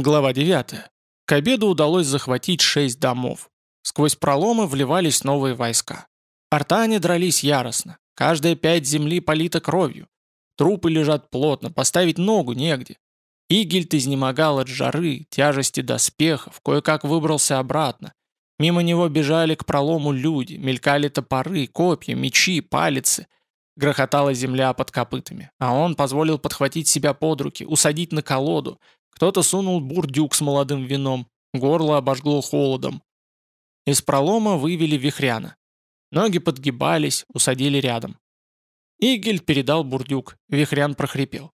Глава 9. К обеду удалось захватить шесть домов. Сквозь проломы вливались новые войска. Артане дрались яростно. Каждая пять земли полита кровью. Трупы лежат плотно, поставить ногу негде. Игельд изнемогал от жары, тяжести доспехов, кое-как выбрался обратно. Мимо него бежали к пролому люди, мелькали топоры, копья, мечи, палицы. Грохотала земля под копытами, а он позволил подхватить себя под руки, усадить на колоду. Кто-то сунул бурдюк с молодым вином, горло обожгло холодом. Из пролома вывели вихряна. Ноги подгибались, усадили рядом. Игель передал бурдюк, вихрян прохрипел.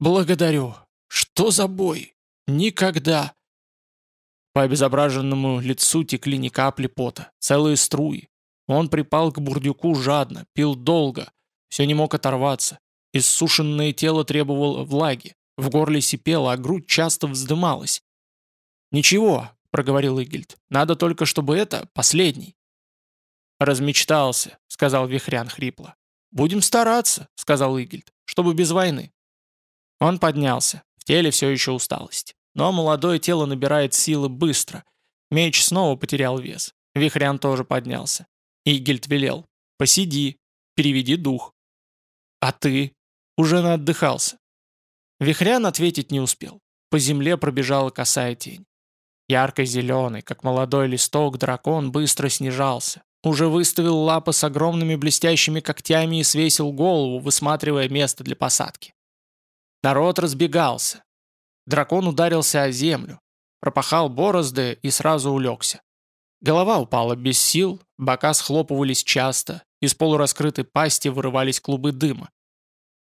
«Благодарю. Что за бой? Никогда!» По обезображенному лицу текли не капли пота, целые струи. Он припал к бурдюку жадно, пил долго, все не мог оторваться. Иссушенное тело требовало влаги, в горле сипело, а грудь часто вздымалась. «Ничего», — проговорил Игельд, — «надо только, чтобы это последний». «Размечтался», — сказал Вихрян хрипло. «Будем стараться», — сказал Игельд, — «чтобы без войны». Он поднялся, в теле все еще усталость. Но молодое тело набирает силы быстро. Меч снова потерял вес. Вихрян тоже поднялся. Игельд велел. «Посиди, переведи дух». «А ты?» Уже наотдыхался. Вихрян ответить не успел. По земле пробежала косая тень. Ярко-зеленый, как молодой листок, дракон быстро снижался. Уже выставил лапы с огромными блестящими когтями и свесил голову, высматривая место для посадки. Народ разбегался. Дракон ударился о землю, пропахал борозды и сразу улегся. Голова упала без сил, бока схлопывались часто, из полураскрытой пасти вырывались клубы дыма.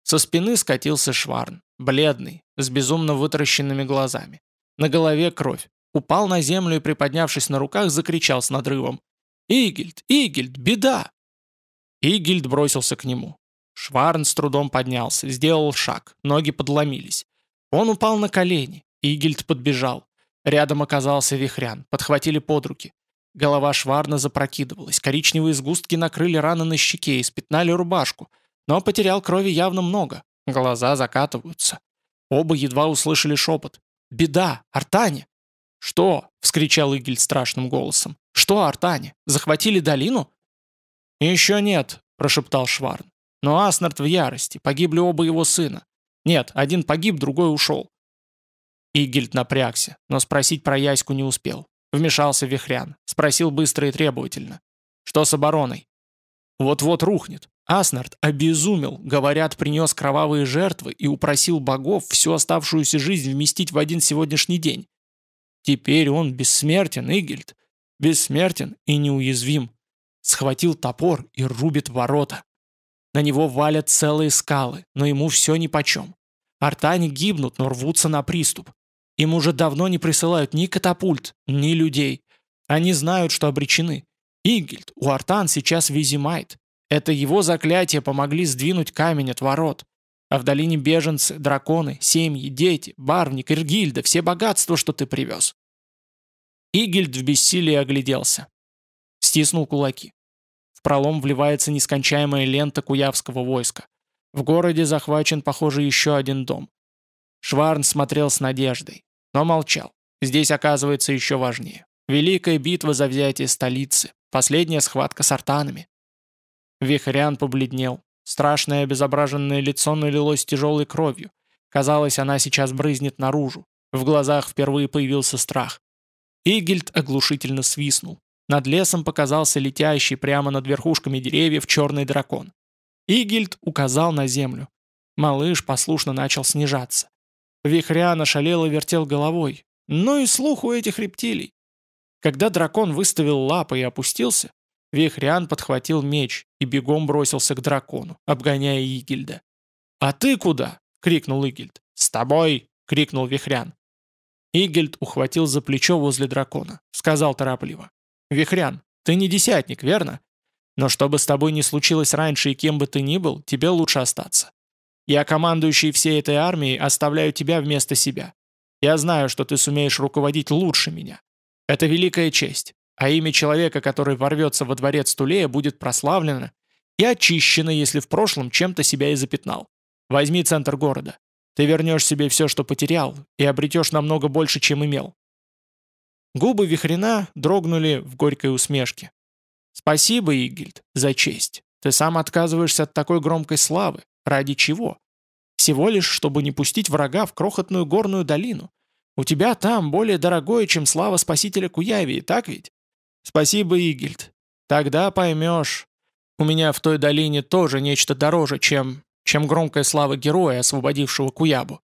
Со спины скатился шварн, бледный, с безумно вытаращенными глазами. На голове кровь. Упал на землю и, приподнявшись на руках, закричал с надрывом. «Игельд! Игельд! Беда!» Игельд бросился к нему. Шварн с трудом поднялся, сделал шаг, ноги подломились. Он упал на колени. Игельд подбежал. Рядом оказался Вихрян. Подхватили под руки. Голова Шварна запрокидывалась. Коричневые сгустки накрыли раны на щеке и спятнали рубашку. Но потерял крови явно много. Глаза закатываются. Оба едва услышали шепот. «Беда! Артане!» «Что?» — вскричал Игель страшным голосом. «Что, Артане? Захватили долину?» «Еще нет», — прошептал Шварн. «Но Аснард в ярости. Погибли оба его сына. Нет, один погиб, другой ушел. Игельд напрягся, но спросить про Яську не успел. Вмешался Вихрян. Спросил быстро и требовательно. Что с обороной? Вот-вот рухнет. Аснард обезумел, говорят, принес кровавые жертвы и упросил богов всю оставшуюся жизнь вместить в один сегодняшний день. Теперь он бессмертен, Игельд. Бессмертен и неуязвим. Схватил топор и рубит ворота. На него валят целые скалы, но ему все нипочем. Артане гибнут, но рвутся на приступ. Им уже давно не присылают ни катапульт, ни людей. Они знают, что обречены. Игельд, у Артан сейчас Визимайт. Это его заклятия помогли сдвинуть камень от ворот. А в долине беженцы, драконы, семьи, дети, барвник, Иргильда, все богатства, что ты привез. Игельд в бессилии огляделся. Стиснул кулаки пролом вливается нескончаемая лента куявского войска. В городе захвачен, похоже, еще один дом. Шварн смотрел с надеждой, но молчал. Здесь оказывается еще важнее. Великая битва за взятие столицы, последняя схватка с артанами. Вихрян побледнел. Страшное обезображенное лицо налилось тяжелой кровью. Казалось, она сейчас брызнет наружу. В глазах впервые появился страх. Игельд оглушительно свистнул. Над лесом показался летящий прямо над верхушками деревьев черный дракон. Игильд указал на землю. Малыш послушно начал снижаться. Вихрян ошалело вертел головой. Ну и слух у этих рептилий. Когда дракон выставил лапы и опустился, Вихрян подхватил меч и бегом бросился к дракону, обгоняя Игильда. «А ты куда?» — крикнул Игильд. «С тобой!» — крикнул Вихрян. Игельд ухватил за плечо возле дракона. Сказал торопливо. Вихрян, ты не десятник, верно? Но что бы с тобой ни случилось раньше и кем бы ты ни был, тебе лучше остаться. Я, командующий всей этой армией, оставляю тебя вместо себя. Я знаю, что ты сумеешь руководить лучше меня. Это великая честь, а имя человека, который ворвется во дворец Тулея, будет прославлено и очищено, если в прошлом чем-то себя и запятнал. Возьми центр города. Ты вернешь себе все, что потерял, и обретешь намного больше, чем имел». Губы Вихрена дрогнули в горькой усмешке. «Спасибо, Игильд, за честь. Ты сам отказываешься от такой громкой славы. Ради чего? Всего лишь, чтобы не пустить врага в крохотную горную долину. У тебя там более дорогое, чем слава спасителя Куявии, так ведь? Спасибо, Игильд. Тогда поймешь. У меня в той долине тоже нечто дороже, чем... чем громкая слава героя, освободившего Куябу.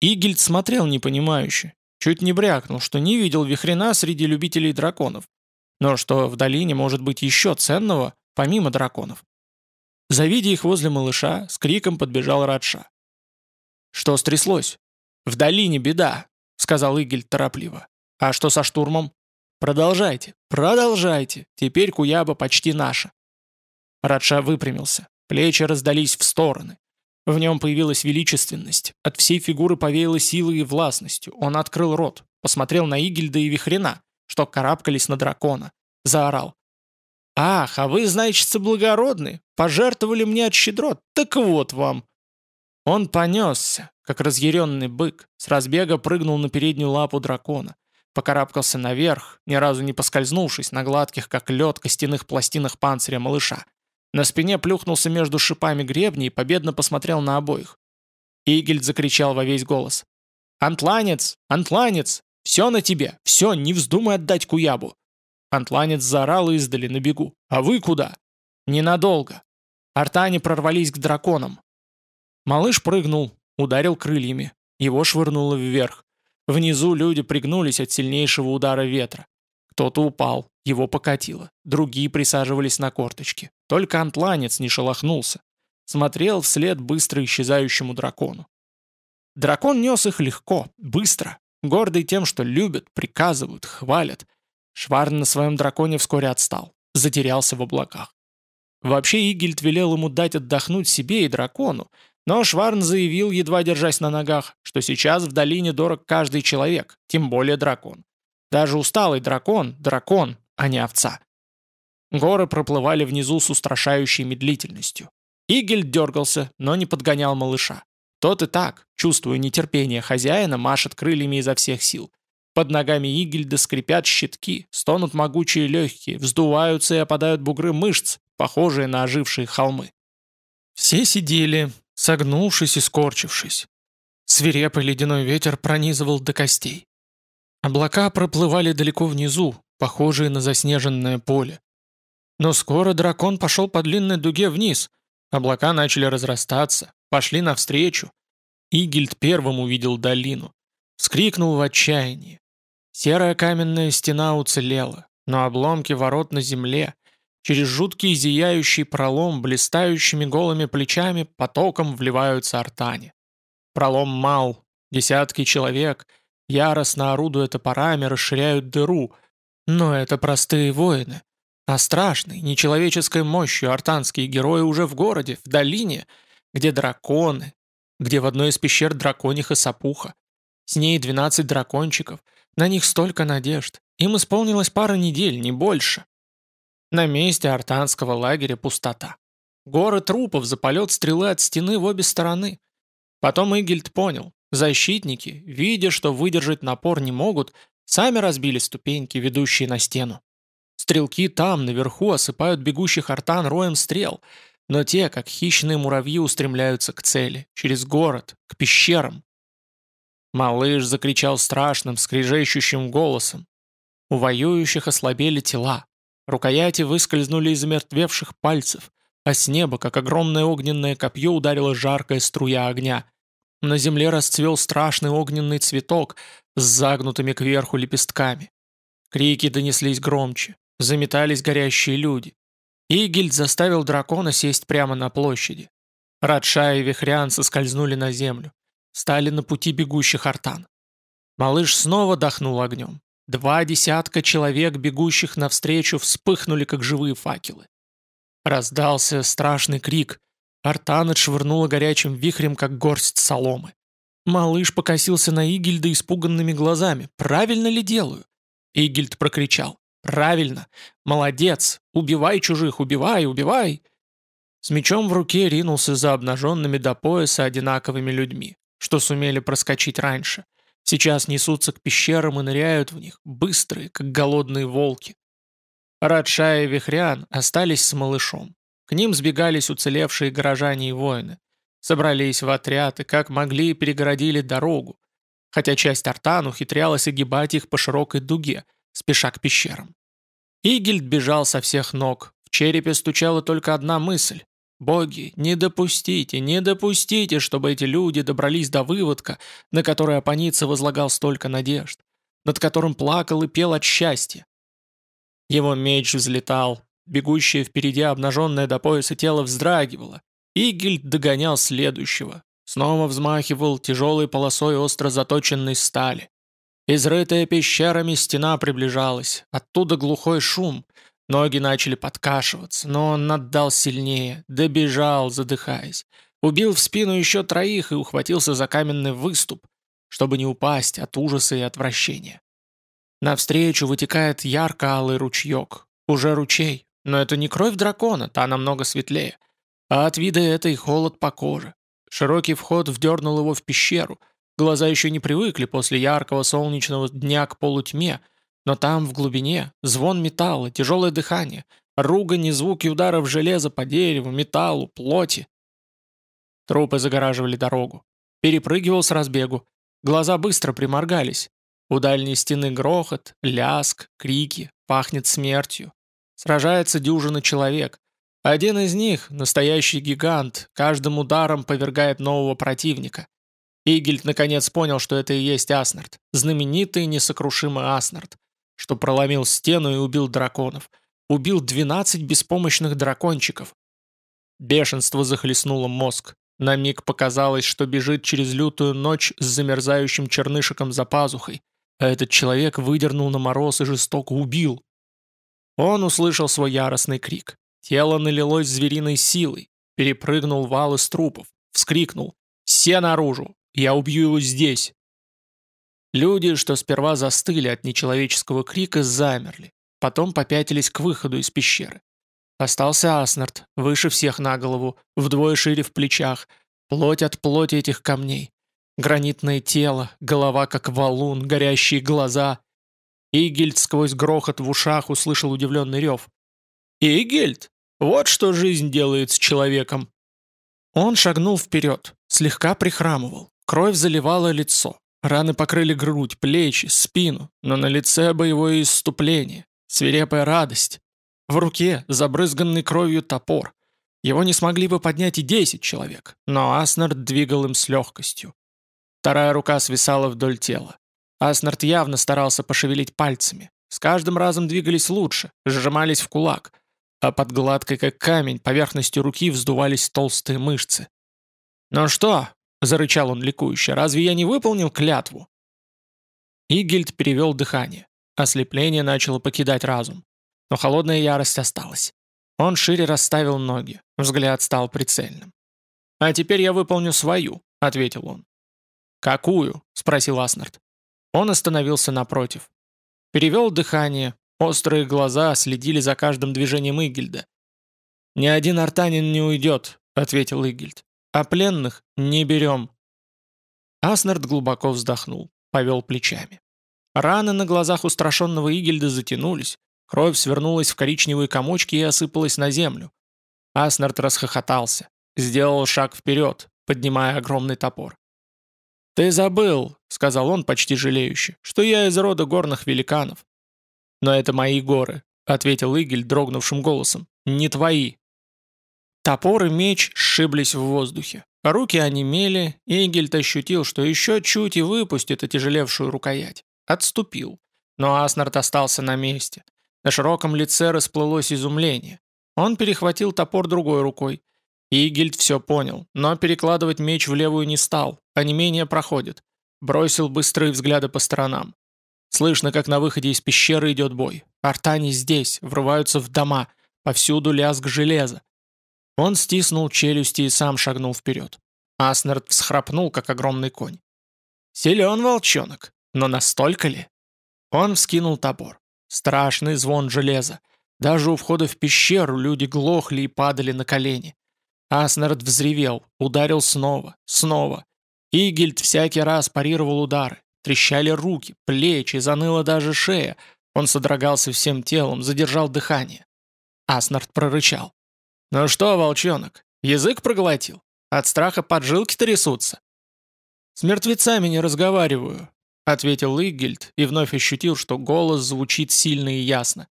Игильд смотрел непонимающе. Чуть не брякнул, что не видел вихрена среди любителей драконов. Но что в долине может быть еще ценного, помимо драконов. Завидя их возле малыша, с криком подбежал Радша. «Что стряслось?» «В долине беда», — сказал Игель торопливо. «А что со штурмом?» «Продолжайте, продолжайте. Теперь Куяба почти наша». Радша выпрямился. Плечи раздались в стороны. В нем появилась величественность. От всей фигуры повеяло силой и властностью. Он открыл рот, посмотрел на Игельда и Вихрена, что карабкались на дракона. Заорал. «Ах, а вы, значит, благородны? Пожертвовали мне от щедрот? Так вот вам!» Он понесся, как разъяренный бык, с разбега прыгнул на переднюю лапу дракона, покарабкался наверх, ни разу не поскользнувшись на гладких, как лед, костяных пластинах панциря малыша. На спине плюхнулся между шипами гребни и победно посмотрел на обоих. Игельд закричал во весь голос. «Антланец! Антланец! Все на тебе! Все, не вздумай отдать Куябу!» Антланец заорал издали на бегу. «А вы куда?» «Ненадолго!» Артане прорвались к драконам. Малыш прыгнул, ударил крыльями. Его швырнуло вверх. Внизу люди пригнулись от сильнейшего удара ветра. Кто-то упал, его покатило. Другие присаживались на корточки. Только антланец не шелохнулся. Смотрел вслед быстро исчезающему дракону. Дракон нес их легко, быстро, гордый тем, что любят, приказывают, хвалят. Шварн на своем драконе вскоре отстал, затерялся в облаках. Вообще Игельд велел ему дать отдохнуть себе и дракону, но Шварн заявил, едва держась на ногах, что сейчас в долине дорог каждый человек, тем более дракон. Даже усталый дракон – дракон, а не овца. Горы проплывали внизу с устрашающей медлительностью. Игель дергался, но не подгонял малыша. Тот и так, чувствуя нетерпение хозяина, машет крыльями изо всех сил. Под ногами Игельда скрипят щитки, стонут могучие легкие, вздуваются и опадают бугры мышц, похожие на ожившие холмы. Все сидели, согнувшись и скорчившись. Свирепый ледяной ветер пронизывал до костей. Облака проплывали далеко внизу, похожие на заснеженное поле. Но скоро дракон пошел по длинной дуге вниз. Облака начали разрастаться, пошли навстречу. Игильд первым увидел долину. Вскрикнул в отчаянии. Серая каменная стена уцелела, но обломки ворот на земле, Через жуткий зияющий пролом, блистающими голыми плечами, потоком вливаются артани. Пролом мал, десятки человек, яростно орудуя топорами, расширяют дыру. Но это простые воины. А страшной, нечеловеческой мощью артанские герои уже в городе, в долине, где драконы, где в одной из пещер дракониха сапуха. С ней двенадцать дракончиков, на них столько надежд. Им исполнилось пара недель, не больше. На месте артанского лагеря пустота. Горы трупов за полет стрелы от стены в обе стороны. Потом Игельд понял, защитники, видя, что выдержать напор не могут, сами разбили ступеньки, ведущие на стену. Стрелки там, наверху, осыпают бегущих артан роем стрел, но те, как хищные муравьи, устремляются к цели, через город, к пещерам. Малыш закричал страшным, скрижещущим голосом. У воюющих ослабели тела, Рукояти выскользнули из мертвевших пальцев, а с неба, как огромное огненное копье, ударила жаркая струя огня. На земле расцвел страшный огненный цветок с загнутыми кверху лепестками. Крики донеслись громче, заметались горящие люди. Игельд заставил дракона сесть прямо на площади. Радша и Вихрян соскользнули на землю, стали на пути бегущих артан. Малыш снова дохнул огнем. Два десятка человек, бегущих навстречу, вспыхнули, как живые факелы. Раздался страшный крик. Артан отшвырнула горячим вихрем, как горсть соломы. Малыш покосился на Игельда испуганными глазами. «Правильно ли делаю?» Игельд прокричал. «Правильно! Молодец! Убивай чужих! Убивай! Убивай!» С мечом в руке ринулся за обнаженными до пояса одинаковыми людьми. Что сумели проскочить раньше. Сейчас несутся к пещерам и ныряют в них, быстрые, как голодные волки. Радша и Вихрян остались с малышом. К ним сбегались уцелевшие горожане и воины. Собрались в отряд и как могли перегородили дорогу, хотя часть артан ухитрялась огибать их по широкой дуге, спеша к пещерам. Игельд бежал со всех ног, в черепе стучала только одна мысль. «Боги, не допустите, не допустите, чтобы эти люди добрались до выводка, на который Апаница возлагал столько надежд, над которым плакал и пел от счастья». Его меч взлетал, бегущее впереди обнаженное до пояса тело вздрагивало. Игельд догонял следующего, снова взмахивал тяжелой полосой остро заточенной стали. Изрытая пещерами стена приближалась, оттуда глухой шум, ноги начали подкашиваться, но он отдал сильнее, добежал, задыхаясь. Убил в спину еще троих и ухватился за каменный выступ, чтобы не упасть от ужаса и отвращения. Навстречу вытекает ярко-алый ручеек. Уже ручей, но это не кровь дракона, та намного светлее. А от вида это и холод по коже. Широкий вход вдернул его в пещеру — Глаза еще не привыкли после яркого солнечного дня к полутьме, но там, в глубине, звон металла, тяжелое дыхание, ругань и звуки ударов железа по дереву, металлу, плоти. Трупы загораживали дорогу. Перепрыгивал с разбегу. Глаза быстро приморгались. У дальней стены грохот, ляск, крики, пахнет смертью. Сражается дюжина человек. Один из них, настоящий гигант, каждым ударом повергает нового противника. Игельд наконец понял, что это и есть Аснард, знаменитый несокрушимый Аснард, что проломил стену и убил драконов, убил 12 беспомощных дракончиков. Бешенство захлестнуло мозг. На миг показалось, что бежит через лютую ночь с замерзающим чернышиком за пазухой, а этот человек выдернул на мороз и жестоко убил. Он услышал свой яростный крик. Тело налилось звериной силой, перепрыгнул вал из трупов, вскрикнул «Все наружу! Я убью его здесь!» Люди, что сперва застыли от нечеловеческого крика, замерли, потом попятились к выходу из пещеры. Остался Аснард, выше всех на голову, вдвое шире в плечах, плоть от плоти этих камней. Гранитное тело, голова как валун, горящие глаза. Игельд сквозь грохот в ушах услышал удивленный рев. «Игельд! Вот что жизнь делает с человеком!» Он шагнул вперед, слегка прихрамывал. Кровь заливала лицо. Раны покрыли грудь, плечи, спину, но на лице боевое исступление, свирепая радость. В руке забрызганный кровью топор. Его не смогли бы поднять и десять человек, но Аснард двигал им с легкостью. Вторая рука свисала вдоль тела. Аснард явно старался пошевелить пальцами. С каждым разом двигались лучше, сжимались в кулак, а под гладкой как камень поверхностью руки вздувались толстые мышцы. «Ну что, Зарычал он ликующе. «Разве я не выполнил клятву?» Игельд перевел дыхание. Ослепление начало покидать разум. Но холодная ярость осталась. Он шире расставил ноги. Взгляд стал прицельным. «А теперь я выполню свою», — ответил он. «Какую?» — спросил Аснард. Он остановился напротив. Перевел дыхание. Острые глаза следили за каждым движением Игельда. «Ни один артанин не уйдет», — ответил Игельд. А пленных не берем». Аснард глубоко вздохнул, повел плечами. Раны на глазах устрашенного Игельда затянулись, кровь свернулась в коричневые комочки и осыпалась на землю. Аснард расхохотался, сделал шаг вперед, поднимая огромный топор. «Ты забыл», — сказал он почти жалеюще, — «что я из рода горных великанов». «Но это мои горы», — ответил Игель дрогнувшим голосом, — «не твои». Топор и меч сшиблись в воздухе. Руки онемели, и Игельд ощутил, что еще чуть и выпустит отяжелевшую рукоять. Отступил. Но Аснард остался на месте. На широком лице расплылось изумление. Он перехватил топор другой рукой. Игельд все понял, но перекладывать меч в левую не стал, а не менее проходит. Бросил быстрые взгляды по сторонам. Слышно, как на выходе из пещеры идет бой. Артани здесь, врываются в дома, повсюду лязг железа. Он стиснул челюсти и сам шагнул вперед. Аснард всхрапнул, как огромный конь. Силен волчонок, но настолько ли? Он вскинул топор. Страшный звон железа. Даже у входа в пещеру люди глохли и падали на колени. Аснард взревел, ударил снова, снова. Игельд всякий раз парировал удары. Трещали руки, плечи, заныла даже шея. Он содрогался всем телом, задержал дыхание. Аснард прорычал. «Ну что, волчонок, язык проглотил? От страха поджилки трясутся?» «С мертвецами не разговариваю», — ответил Игельд и вновь ощутил, что голос звучит сильно и ясно.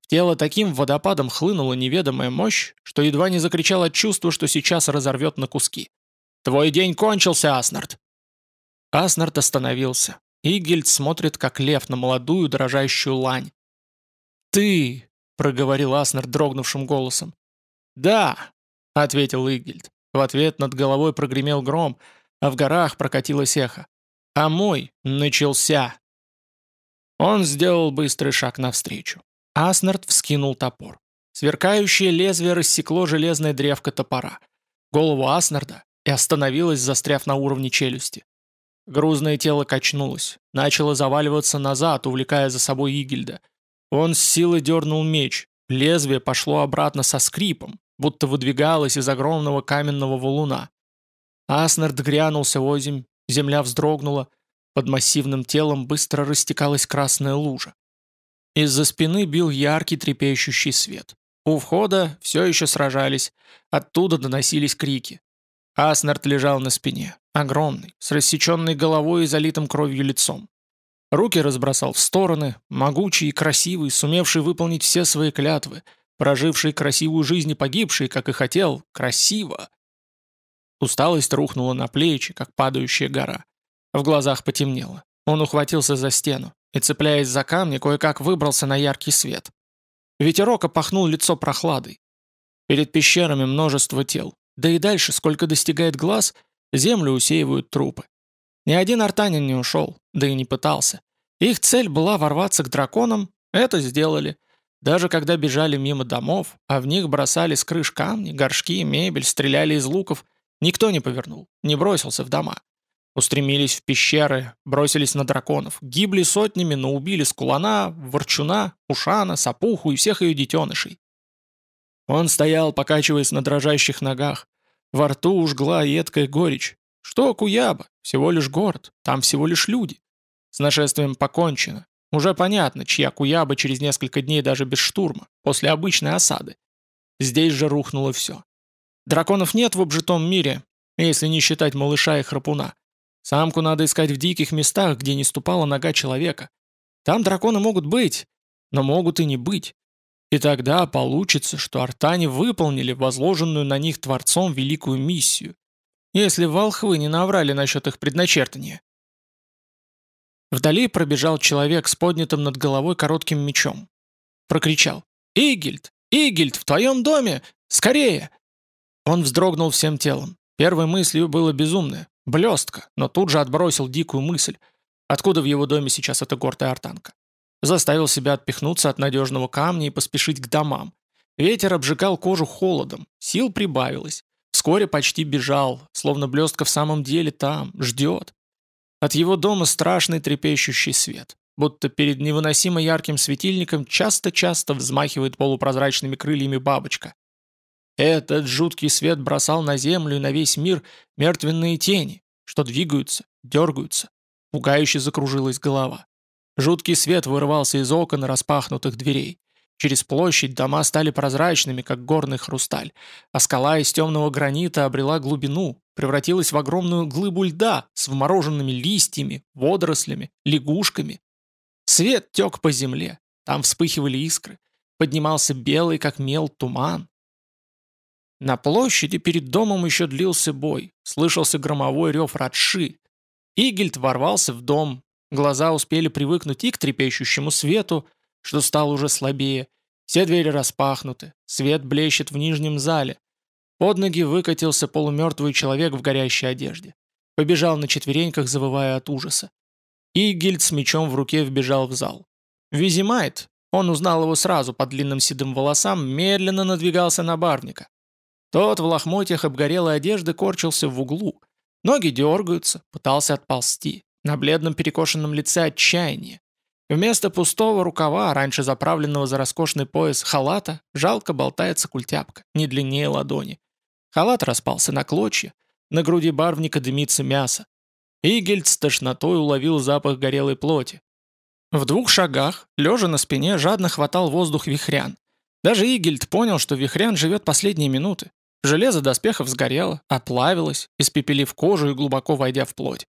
В тело таким водопадом хлынула неведомая мощь, что едва не закричал от чувства, что сейчас разорвет на куски. «Твой день кончился, Аснард!» Аснард остановился. Игельд смотрит, как лев на молодую дрожащую лань. «Ты!» — проговорил Аснард дрогнувшим голосом. «Да!» — ответил Игельд. В ответ над головой прогремел гром, а в горах прокатилось эхо. «А мой начался!» Он сделал быстрый шаг навстречу. Аснард вскинул топор. Сверкающее лезвие рассекло железное древко топора. Голову Аснарда и остановилось, застряв на уровне челюсти. Грузное тело качнулось, начало заваливаться назад, увлекая за собой Игельда. Он с силой дернул меч, лезвие пошло обратно со скрипом, будто выдвигалось из огромного каменного валуна. Аснард грянулся озимь, земля вздрогнула, под массивным телом быстро растекалась красная лужа. Из-за спины бил яркий трепещущий свет. У входа все еще сражались, оттуда доносились крики. Аснард лежал на спине, огромный, с рассеченной головой и залитым кровью лицом. Руки разбросал в стороны, могучий и красивый, сумевший выполнить все свои клятвы, проживший красивую жизнь и погибший, как и хотел, красиво. Усталость рухнула на плечи, как падающая гора. В глазах потемнело. Он ухватился за стену и, цепляясь за камни, кое-как выбрался на яркий свет. Ветерок опахнул лицо прохладой. Перед пещерами множество тел. Да и дальше, сколько достигает глаз, землю усеивают трупы. Ни один артанин не ушел, да и не пытался. Их цель была ворваться к драконам, это сделали. Даже когда бежали мимо домов, а в них бросали с крыш камни, горшки, мебель, стреляли из луков, никто не повернул, не бросился в дома. Устремились в пещеры, бросились на драконов, гибли сотнями, но убили Скулана, Ворчуна, Ушана, Сапуху и всех ее детенышей. Он стоял, покачиваясь на дрожащих ногах. Во рту ужгла едкая горечь. Что Куяба? Всего лишь город. Там всего лишь люди. С нашествием покончено. Уже понятно, чья Куяба через несколько дней даже без штурма, после обычной осады. Здесь же рухнуло все. Драконов нет в обжитом мире, если не считать малыша и храпуна. Самку надо искать в диких местах, где не ступала нога человека. Там драконы могут быть, но могут и не быть. И тогда получится, что артане выполнили возложенную на них Творцом великую миссию, если волхвы не наврали насчет их предначертания. Вдали пробежал человек с поднятым над головой коротким мечом. Прокричал «Игельд! Игельд, в твоем доме! Скорее!» Он вздрогнул всем телом. Первой мыслью было безумное. Блестка, но тут же отбросил дикую мысль. Откуда в его доме сейчас эта гордая артанка? Заставил себя отпихнуться от надежного камня и поспешить к домам. Ветер обжигал кожу холодом, сил прибавилось. Вскоре почти бежал, словно блестка в самом деле там, ждет. От его дома страшный трепещущий свет, будто перед невыносимо ярким светильником часто-часто взмахивает полупрозрачными крыльями бабочка. Этот жуткий свет бросал на землю и на весь мир мертвенные тени, что двигаются, дергаются. Пугающе закружилась голова. Жуткий свет вырывался из окон распахнутых дверей. Через площадь дома стали прозрачными, как горный хрусталь, а скала из темного гранита обрела глубину, превратилась в огромную глыбу льда с вмороженными листьями, водорослями, лягушками. Свет тек по земле, там вспыхивали искры, поднимался белый, как мел, туман. На площади перед домом еще длился бой, слышался громовой рев Радши. Игельд ворвался в дом, Глаза успели привыкнуть и к трепещущему свету, что стал уже слабее. Все двери распахнуты, свет блещет в нижнем зале. Под ноги выкатился полумертвый человек в горящей одежде. Побежал на четвереньках, завывая от ужаса. Игельд с мечом в руке вбежал в зал. Визимайт, он узнал его сразу по длинным седым волосам, медленно надвигался на барника. Тот в лохмотьях обгорелой одежды корчился в углу. Ноги дергаются, пытался отползти. На бледном перекошенном лице отчаяние. Вместо пустого рукава, раньше заправленного за роскошный пояс халата, жалко болтается культяпка, не длиннее ладони. Халат распался на клочья, на груди барвника дымится мясо. Игельд с тошнотой уловил запах горелой плоти. В двух шагах, лежа на спине, жадно хватал воздух вихрян. Даже Игельд понял, что вихрян живет последние минуты. Железо доспехов сгорело, оплавилось, испепелив кожу и глубоко войдя в плоть.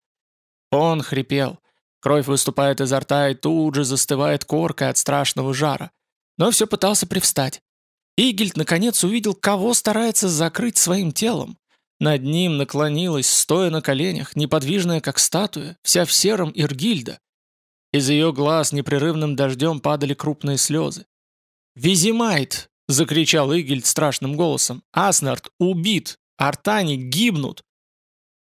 Он хрипел. Кровь выступает изо рта и тут же застывает коркой от страшного жара. Но все пытался привстать. Игельд наконец увидел, кого старается закрыть своим телом. Над ним наклонилась, стоя на коленях, неподвижная как статуя, вся в сером Иргильда. Из ее глаз непрерывным дождем падали крупные слезы. «Визимайт!» — закричал Игельд страшным голосом. «Аснард убит! Артани гибнут!»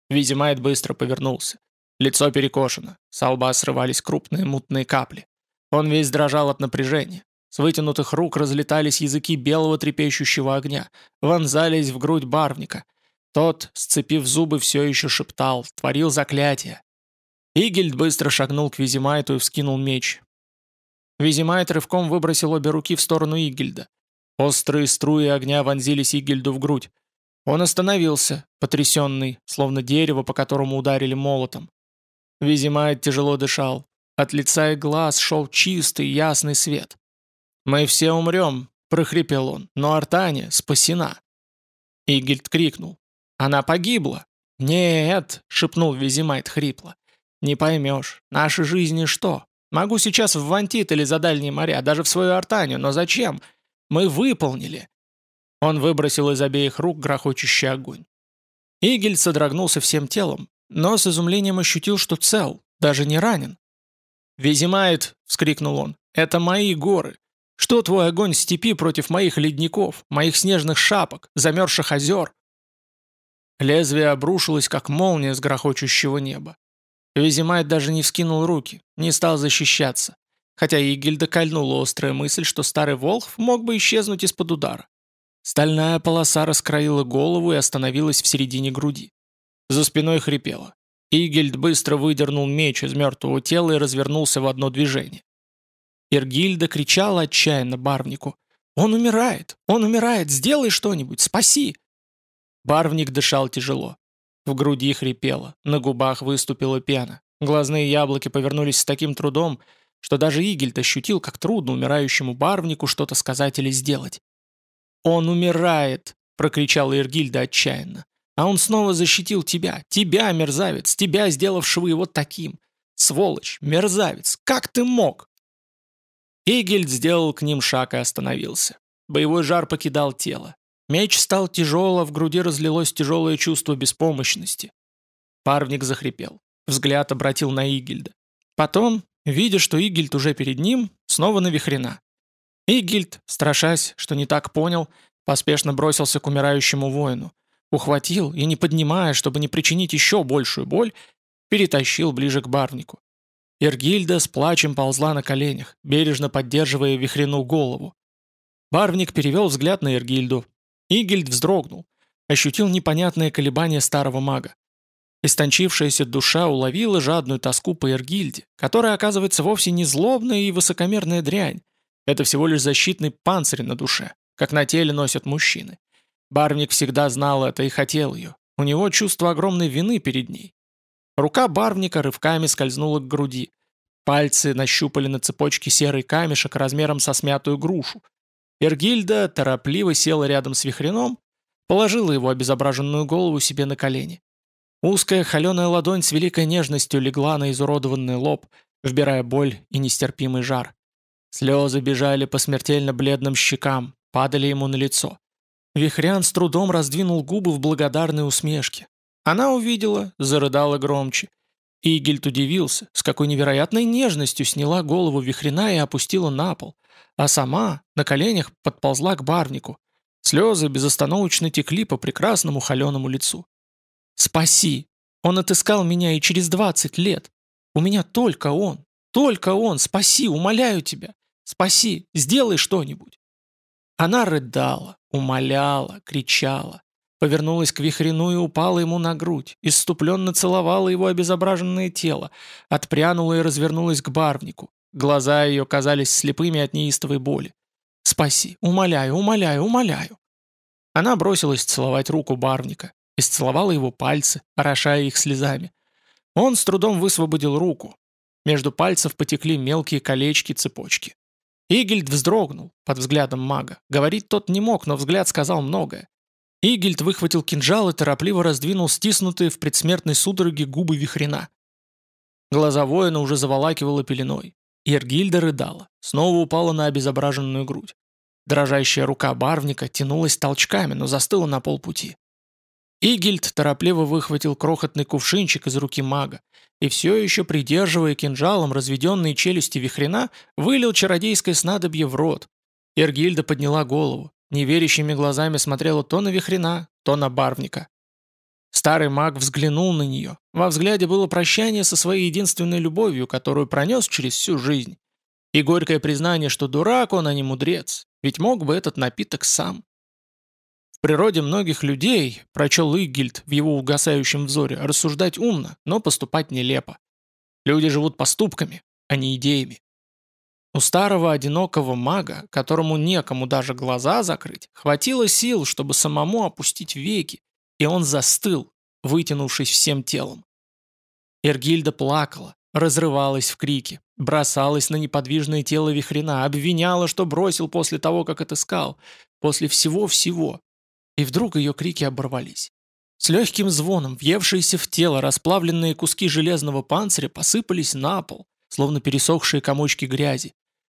Визимайт быстро повернулся. Лицо перекошено, с лба срывались крупные мутные капли. Он весь дрожал от напряжения. С вытянутых рук разлетались языки белого трепещущего огня, вонзались в грудь барвника. Тот, сцепив зубы, все еще шептал, творил заклятие. Игельд быстро шагнул к Визимайту и вскинул меч. Визимайт рывком выбросил обе руки в сторону Игельда. Острые струи огня вонзились Игельду в грудь. Он остановился, потрясенный, словно дерево, по которому ударили молотом. Визимайт тяжело дышал. От лица и глаз шел чистый, ясный свет. «Мы все умрем», — прохрипел он, — «но Артане спасена». Игельд крикнул. «Она погибла!» «Нет!» — шепнул Визимайт хрипло. «Не поймешь. Наши жизни что? Могу сейчас в Вантит или за дальние моря, даже в свою Артанию, но зачем? Мы выполнили!» Он выбросил из обеих рук грохочущий огонь. Игель содрогнулся всем телом, но с изумлением ощутил, что цел, даже не ранен. «Визимайт!» — вскрикнул он. «Это мои горы! Что твой огонь степи против моих ледников, моих снежных шапок, замерзших озер?» Лезвие обрушилось, как молния с грохочущего неба. Визимайт даже не вскинул руки, не стал защищаться, хотя Игельда кольнула острая мысль, что старый Волхв мог бы исчезнуть из-под удара. Стальная полоса раскроила голову и остановилась в середине груди. За спиной хрипело. Игельд быстро выдернул меч из мертвого тела и развернулся в одно движение. Иргильда кричала отчаянно Барвнику. «Он умирает! Он умирает! Сделай что-нибудь! Спаси!» Барвник дышал тяжело. В груди хрипело, на губах выступила пена. Глазные яблоки повернулись с таким трудом, что даже Игельд ощутил, как трудно умирающему барвнику что-то сказать или сделать. «Он умирает!» — прокричала Иргильда отчаянно. «А он снова защитил тебя! Тебя, мерзавец! Тебя, сделавшего его таким! Сволочь! Мерзавец! Как ты мог?» Игельд сделал к ним шаг и остановился. Боевой жар покидал тело. Меч стал тяжело, в груди разлилось тяжелое чувство беспомощности. Парвник захрипел. Взгляд обратил на Игельда. Потом, видя, что Игельд уже перед ним, снова навихрена. Игельд, страшась, что не так понял, поспешно бросился к умирающему воину. Ухватил и, не поднимая, чтобы не причинить еще большую боль, перетащил ближе к барвнику. Иргильда с плачем ползла на коленях, бережно поддерживая вихрену голову. Барвник перевел взгляд на Иргильду. Игильд вздрогнул, ощутил непонятное колебание старого мага. Истончившаяся душа уловила жадную тоску по Иргильде, которая оказывается вовсе не злобная и высокомерная дрянь. Это всего лишь защитный панцирь на душе, как на теле носят мужчины. Барвник всегда знал это и хотел ее. У него чувство огромной вины перед ней. Рука барвника рывками скользнула к груди. Пальцы нащупали на цепочке серый камешек размером со смятую грушу. Эргильда торопливо села рядом с вихреном, положила его обезображенную голову себе на колени. Узкая холеная ладонь с великой нежностью легла на изуродованный лоб, вбирая боль и нестерпимый жар. Слезы бежали по смертельно бледным щекам, падали ему на лицо. Вихрян с трудом раздвинул губы в благодарной усмешке. Она увидела, зарыдала громче. Игельд удивился, с какой невероятной нежностью сняла голову вихрена и опустила на пол, а сама на коленях подползла к барвнику. Слезы безостановочно текли по прекрасному холеному лицу. «Спаси! Он отыскал меня и через двадцать лет! У меня только он! Только он! Спаси! Умоляю тебя! Спаси! Сделай что-нибудь!» Она рыдала, умоляла, кричала. Повернулась к Вихрину и упала ему на грудь, иступленно целовала его обезображенное тело, отпрянула и развернулась к барвнику. Глаза ее казались слепыми от неистовой боли. «Спаси! Умоляю, умоляю, умоляю!» Она бросилась целовать руку барвника. исцеловала его пальцы, орошая их слезами. Он с трудом высвободил руку. Между пальцев потекли мелкие колечки-цепочки. Игельд вздрогнул под взглядом мага. Говорить тот не мог, но взгляд сказал многое. Игельд выхватил кинжал и торопливо раздвинул стиснутые в предсмертной судороге губы вихрена. Глаза воина уже заволакивало пеленой. Иргильда рыдала, снова упала на обезображенную грудь. Дрожащая рука барвника тянулась толчками, но застыла на полпути. Игельд торопливо выхватил крохотный кувшинчик из руки мага и все еще, придерживая кинжалом разведенные челюсти вихрена, вылил чародейское снадобье в рот. Иргильда подняла голову, неверящими глазами смотрела то на вихрена, то на барвника. Старый маг взглянул на нее. Во взгляде было прощание со своей единственной любовью, которую пронес через всю жизнь. И горькое признание, что дурак он, а не мудрец, ведь мог бы этот напиток сам. В природе многих людей, прочел Иггельд в его угасающем взоре, рассуждать умно, но поступать нелепо. Люди живут поступками, а не идеями. У старого одинокого мага, которому некому даже глаза закрыть, хватило сил, чтобы самому опустить веки, и он застыл, вытянувшись всем телом. Эргильда плакала, разрывалась в крике, бросалась на неподвижное тело Вихрена, обвиняла, что бросил после того, как отыскал, после всего-всего. И вдруг ее крики оборвались. С легким звоном, въевшиеся в тело расплавленные куски железного панциря посыпались на пол, словно пересохшие комочки грязи.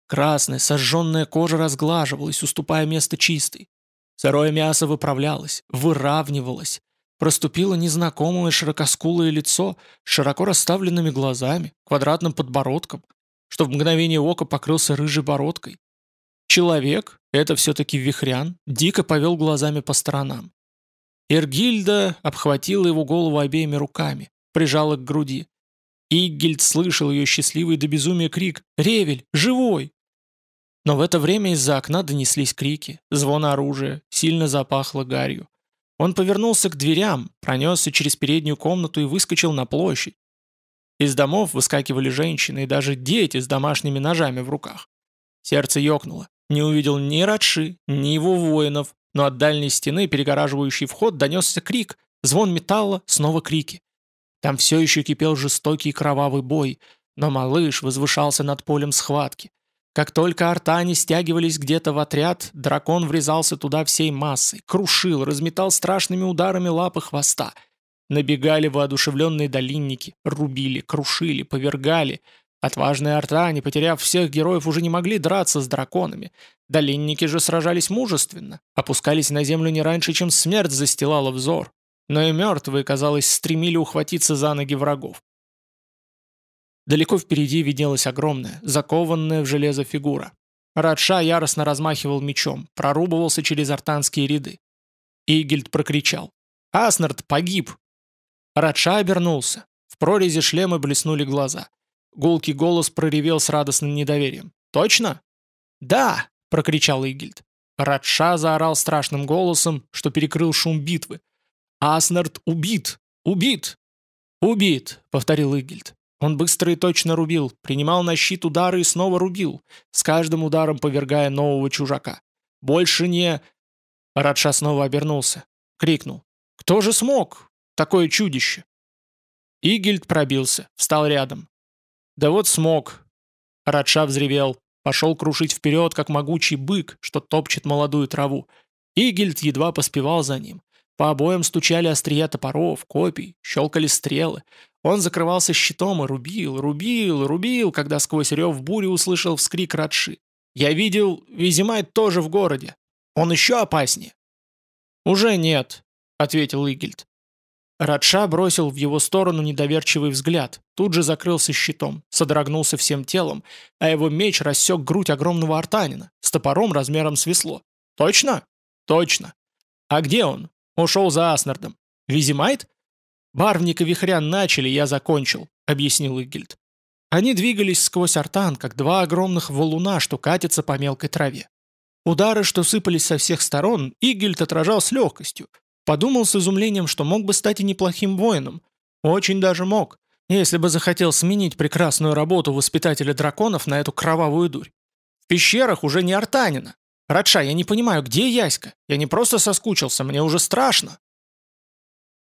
Красная, сожженная кожа разглаживалась, уступая место чистой. Сырое мясо выправлялось, выравнивалось. Проступило незнакомое широкоскулое лицо с широко расставленными глазами, квадратным подбородком, что в мгновение ока покрылся рыжей бородкой. Человек, это все-таки вихрян, дико повел глазами по сторонам. Эргильда обхватила его голову обеими руками, прижала к груди. Иггельд слышал ее счастливый до безумия крик «Ревель! Живой!» Но в это время из-за окна донеслись крики, звон оружия, сильно запахло гарью. Он повернулся к дверям, пронесся через переднюю комнату и выскочил на площадь. Из домов выскакивали женщины и даже дети с домашними ножами в руках. Сердце ёкнуло. Не увидел ни Радши, ни его воинов, но от дальней стены, перегораживающей вход, донесся крик, звон металла, снова крики. Там все еще кипел жестокий кровавый бой, но малыш возвышался над полем схватки. Как только артани стягивались где-то в отряд, дракон врезался туда всей массой, крушил, разметал страшными ударами лапы хвоста. Набегали воодушевленные долинники, рубили, крушили, повергали. Отважные артани, потеряв всех героев, уже не могли драться с драконами. Долинники же сражались мужественно, опускались на землю не раньше, чем смерть застилала взор. Но и мертвые, казалось, стремили ухватиться за ноги врагов. Далеко впереди виднелась огромная, закованная в железо фигура. Радша яростно размахивал мечом, прорубывался через артанские ряды. Игельд прокричал. «Аснард погиб!» Радша обернулся. В прорези шлема блеснули глаза. Гулкий голос проревел с радостным недоверием. «Точно?» «Да!» — прокричал Игельд. Радша заорал страшным голосом, что перекрыл шум битвы. «Аснард убит! Убит!» «Убит!» — повторил Игельд. Он быстро и точно рубил, принимал на щит удары и снова рубил, с каждым ударом повергая нового чужака. «Больше не...» Радша снова обернулся. Крикнул. «Кто же смог? Такое чудище!» Игельд пробился, встал рядом. «Да вот смог!» Радша взревел, пошел крушить вперед, как могучий бык, что топчет молодую траву. Игельд едва поспевал за ним. По обоям стучали острия топоров, копий, щелкали стрелы. Он закрывался щитом и рубил, рубил, рубил, когда сквозь рев бури услышал вскрик Радши. «Я видел, Визимай тоже в городе. Он еще опаснее». «Уже нет», — ответил Игельд. Радша бросил в его сторону недоверчивый взгляд, тут же закрылся щитом, содрогнулся всем телом, а его меч рассек грудь огромного артанина с топором размером с весло. «Точно?» «Точно. А где он? Ушел за Аснардом. Визимайт?» «Барвник и Вихрян начали, я закончил», — объяснил Игельд. Они двигались сквозь артан, как два огромных валуна, что катятся по мелкой траве. Удары, что сыпались со всех сторон, Игельд отражал с легкостью. Подумал с изумлением, что мог бы стать и неплохим воином. Очень даже мог, если бы захотел сменить прекрасную работу воспитателя драконов на эту кровавую дурь. В пещерах уже не артанина. Радша, я не понимаю, где Яська? Я не просто соскучился, мне уже страшно.